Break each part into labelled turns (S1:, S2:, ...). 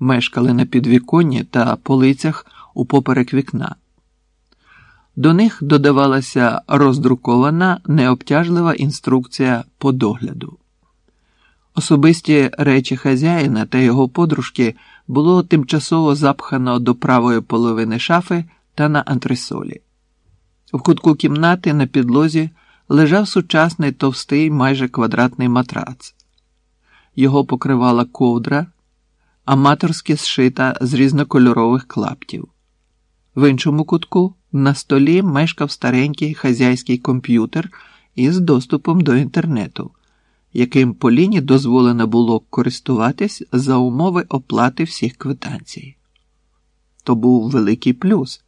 S1: мешкали на підвіконні та полицях упоперек вікна. До них додавалася роздрукована необтяжлива інструкція по догляду. Особисті речі хазяїна та його подружки було тимчасово запхано до правої половини шафи та на антресолі. В кутку кімнати на підлозі лежав сучасний товстий майже квадратний матрац. Його покривала ковдра, аматорськи зшита з різнокольорових клаптів. В іншому кутку на столі мешкав старенький хазяйський комп'ютер із доступом до інтернету, яким Поліні дозволено було користуватись за умови оплати всіх квитанцій. То був великий плюс,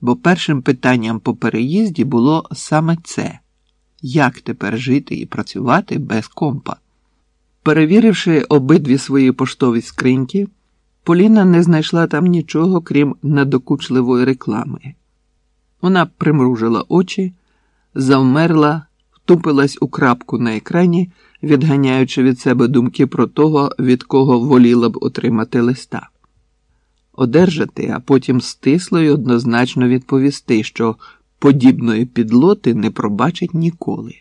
S1: бо першим питанням по переїзді було саме це як тепер жити і працювати без компа. Перевіривши обидві свої поштові скриньки, Поліна не знайшла там нічого, крім надокучливої реклами. Вона примружила очі, завмерла, втупилась у крапку на екрані, відганяючи від себе думки про того, від кого воліла б отримати листа. Одержати, а потім стисло й однозначно відповісти, що подібної підлоти не пробачить ніколи.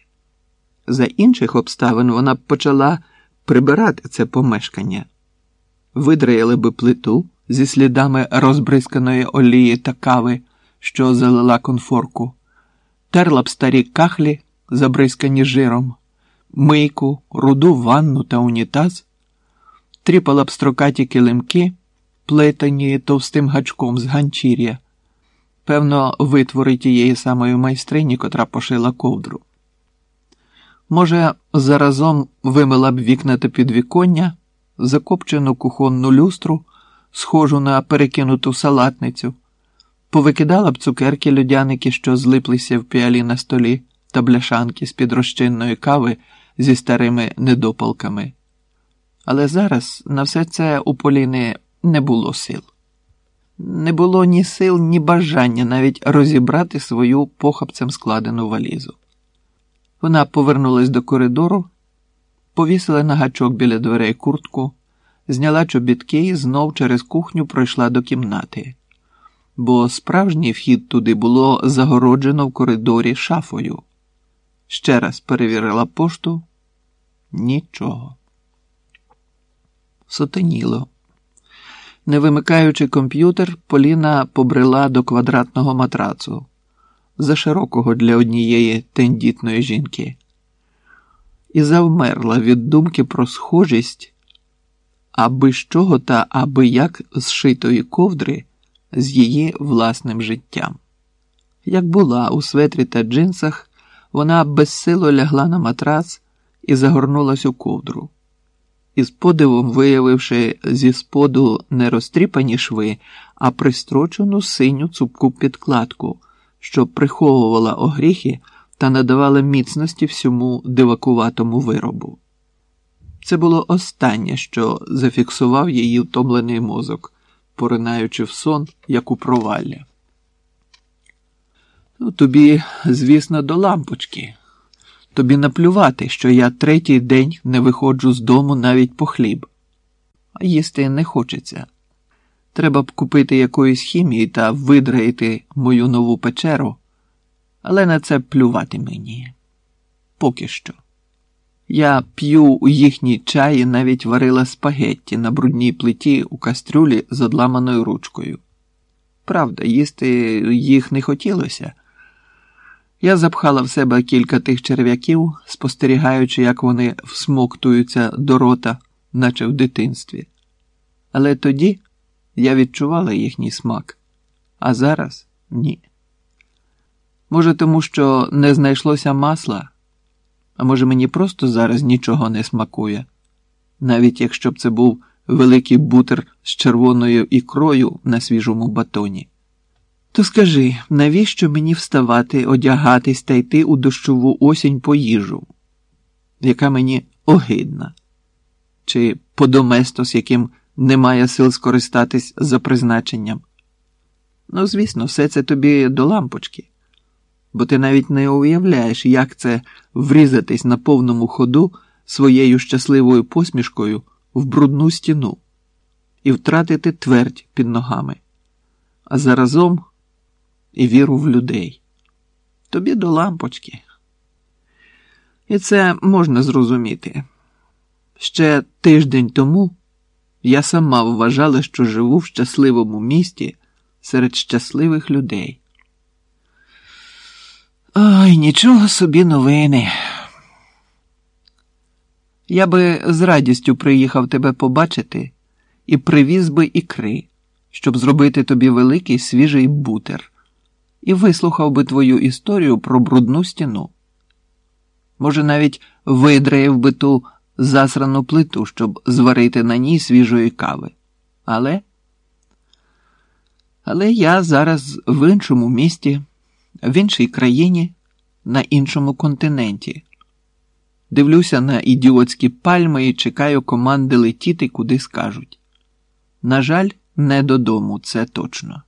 S1: За інших обставин вона б почала прибирати це помешкання, видраїли би плиту зі слідами розбризканої олії та кави, що залила конфорку, терла б старі кахлі, забризкані жиром, мийку, руду ванну та унітаз, тріпала б строкаті килимки, плетені товстим гачком з ганчір'я, певно, витвори тієї самої майстрині, котра пошила ковдру. Може, заразом вимила б вікна та підвіконня, закопчену кухонну люстру, схожу на перекинуту салатницю, повикидала б цукерки людяники, що злиплися в піалі на столі, та бляшанки з під розчинної кави зі старими недопалками. Але зараз на все це у Поліни не було сил. Не було ні сил, ні бажання навіть розібрати свою похапцем складену валізу. Вона повернулась до коридору, повісила на гачок біля дверей куртку, зняла чобітки і знов через кухню пройшла до кімнати, бо справжній вхід туди було загороджено в коридорі шафою. Ще раз перевірила пошту нічого. Сотеніло. Не вимикаючи комп'ютер, Поліна побрела до квадратного матрацу за широкого для однієї тендітної жінки, і завмерла від думки про схожість аби з чого та аби як зшитої ковдри з її власним життям. Як була у светрі та джинсах, вона безсило лягла на матрац і загорнулась у ковдру. Із подивом виявивши зі споду не розтріпані шви, а пристрочену синю цупку підкладку що приховувала огріхи та надавала міцності всьому дивакуватому виробу. Це було останнє, що зафіксував її втомлений мозок, поринаючи в сон, як у провалля. Ну, Тобі, звісно, до лампочки. Тобі наплювати, що я третій день не виходжу з дому навіть по хліб, а їсти не хочеться. Треба б купити якоїсь хімії та видраїти мою нову печеру, але на це плювати мені. Поки що. Я п'ю у їхній чаї навіть варила спагетті на брудній плиті у кастрюлі з одламаною ручкою. Правда, їсти їх не хотілося. Я запхала в себе кілька тих черв'яків, спостерігаючи, як вони всмоктуються до рота, наче в дитинстві. Але тоді. Я відчувала їхній смак, а зараз ні. Може, тому що не знайшлося масла, а може, мені просто зараз нічого не смакує, навіть якщо б це був великий бутер з червоною ікрою на свіжому батоні. То скажи, навіщо мені вставати, одягатись та йти у дощову осінь по їжу, яка мені огидна, чи по доместос, яким немає сил скористатись за призначенням. Ну, звісно, все це тобі до лампочки, бо ти навіть не уявляєш, як це врізатись на повному ходу своєю щасливою посмішкою в брудну стіну. і втратити твердь під ногами, а заразом і віру в людей. Тобі до лампочки. І це можна зрозуміти. Ще тиждень тому я сама вважала, що живу в щасливому місті серед щасливих людей. Ай, нічого собі новини. Я би з радістю приїхав тебе побачити і привіз би ікри, щоб зробити тобі великий свіжий бутер, і вислухав би твою історію про брудну стіну. Може, навіть видраїв би ту засрану плиту, щоб зварити на ній свіжої кави. Але Але я зараз в іншому місті, в іншій країні, на іншому континенті. Дивлюся на ідіотські пальми і чекаю команди летіти, куди скажуть. На жаль, не додому, це точно.